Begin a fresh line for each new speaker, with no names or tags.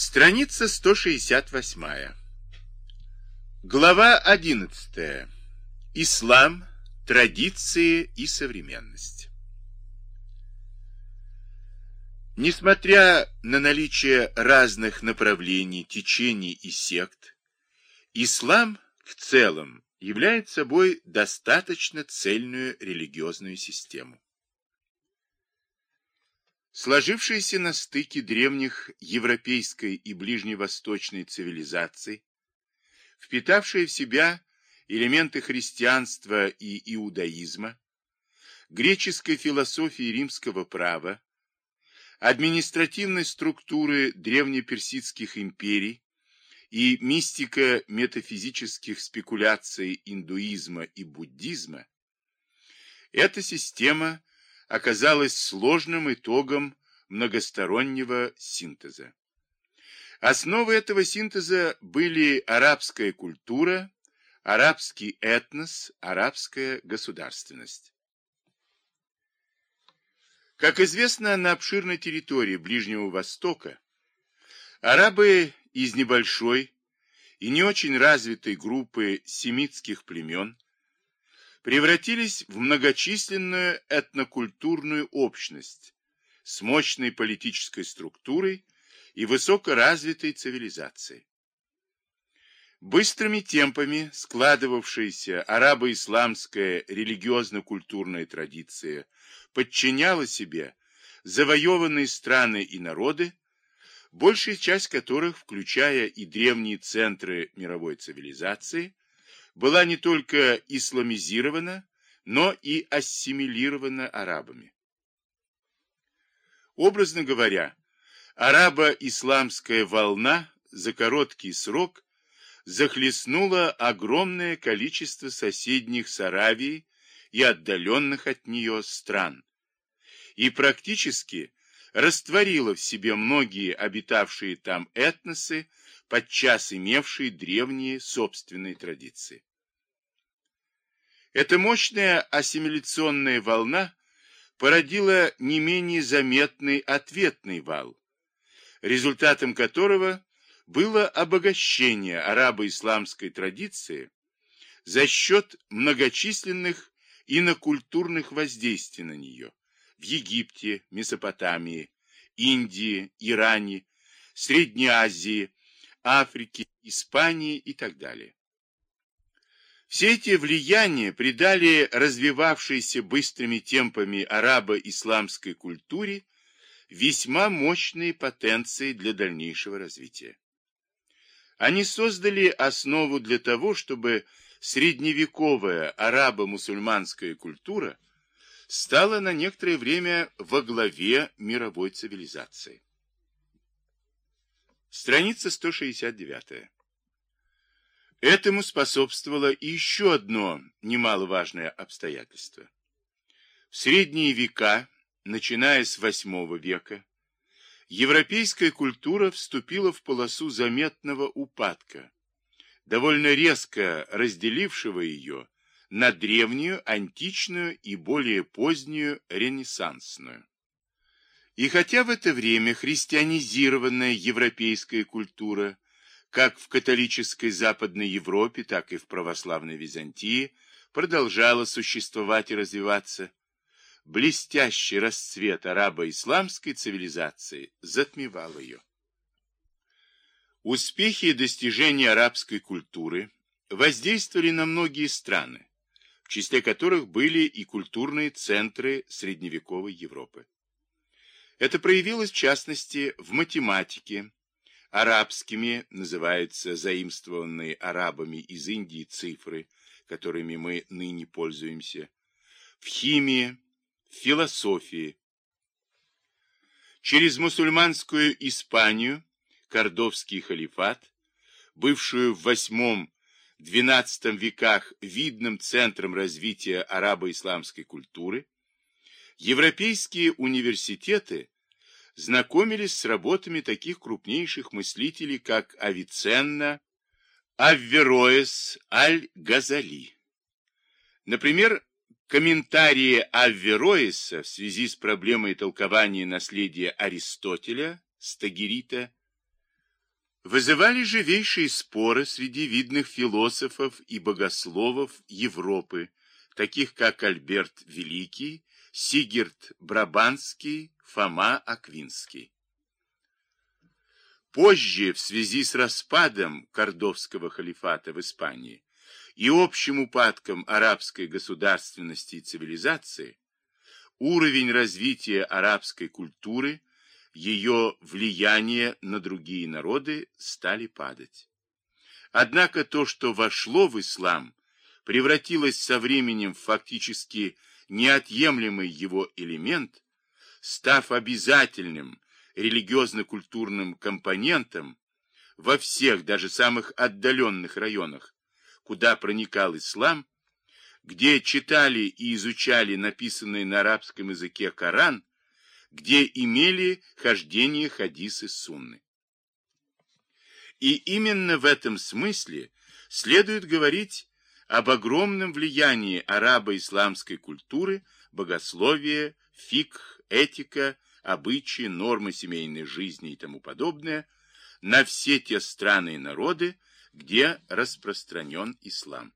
Страница 168. Глава 11. Ислам, традиции и современность. Несмотря на наличие разных направлений, течений и сект, ислам в целом является собой достаточно цельную религиозную систему. Сложившиеся на стыке древних европейской и ближневосточной цивилизаций, впитавшие в себя элементы христианства и иудаизма, греческой философии римского права, административной структуры древнеперсидских империй и мистика метафизических спекуляций индуизма и буддизма, эта система оказалась сложным итогом многостороннего синтеза. Основой этого синтеза были арабская культура, арабский этнос, арабская государственность. Как известно, на обширной территории Ближнего Востока арабы из небольшой и не очень развитой группы семитских племен превратились в многочисленную этнокультурную общность с мощной политической структурой и высокоразвитой цивилизацией. Быстрыми темпами складывавшаяся арабо-исламская религиозно-культурная традиция подчиняла себе завоеванные страны и народы, большая часть которых, включая и древние центры мировой цивилизации, была не только исламизирована, но и ассимилирована арабами. Образно говоря, арабо-исламская волна за короткий срок захлестнула огромное количество соседних с Аравией и отдаленных от нее стран и практически растворила в себе многие обитавшие там этносы, подчас имевшие древние собственные традиции. Эта мощная ассимиляционная волна породила не менее заметный ответный вал, результатом которого было обогащение арабо-исламской традиции за счет многочисленных инокультурных воздействий на нее в Египте, Месопотамии, Индии, Иране, Средней Азии, Африке, Испании и так далее. Все эти влияния придали развивавшейся быстрыми темпами арабо-исламской культуре весьма мощные потенции для дальнейшего развития. Они создали основу для того, чтобы средневековая арабо-мусульманская культура стала на некоторое время во главе мировой цивилизации. Страница 169. Этому способствовало еще одно немаловажное обстоятельство. В средние века, начиная с VIII века, европейская культура вступила в полосу заметного упадка, довольно резко разделившего ее на древнюю, античную и более позднюю ренессансную. И хотя в это время христианизированная европейская культура – как в католической Западной Европе, так и в православной Византии, продолжала существовать и развиваться. Блестящий расцвет арабо-исламской цивилизации затмевал ее. Успехи и достижения арабской культуры воздействовали на многие страны, в числе которых были и культурные центры средневековой Европы. Это проявилось в частности в математике, Арабскими называются заимствованные арабами из Индии цифры, которыми мы ныне пользуемся, в химии, в философии. Через мусульманскую Испанию, Кордовский халифат, бывшую в VIII-XII веках видным центром развития арабо-исламской культуры, европейские университеты знакомились с работами таких крупнейших мыслителей, как Авиценна, Аввероэс, Аль-Газали. Например, комментарии Аввероэса в связи с проблемой толкования наследия Аристотеля, Стагирита, вызывали живейшие споры среди видных философов и богословов Европы, таких как Альберт Великий, Сигерт Брабанский, Фома Аквинский. Позже, в связи с распадом Кордовского халифата в Испании и общим упадком арабской государственности и цивилизации, уровень развития арабской культуры, ее влияние на другие народы стали падать. Однако то, что вошло в ислам, превратилось со временем в фактически неотъемлемый его элемент, став обязательным религиозно-культурным компонентом во всех, даже самых отдаленных районах, куда проникал ислам, где читали и изучали написанный на арабском языке Коран, где имели хождение хадисы сунны. И именно в этом смысле следует говорить об огромном влиянии арабо-исламской культуры, богословия, фикх, этика, обычаи, нормы семейной жизни и тому подобное на все те страны и народы, где распространен ислам.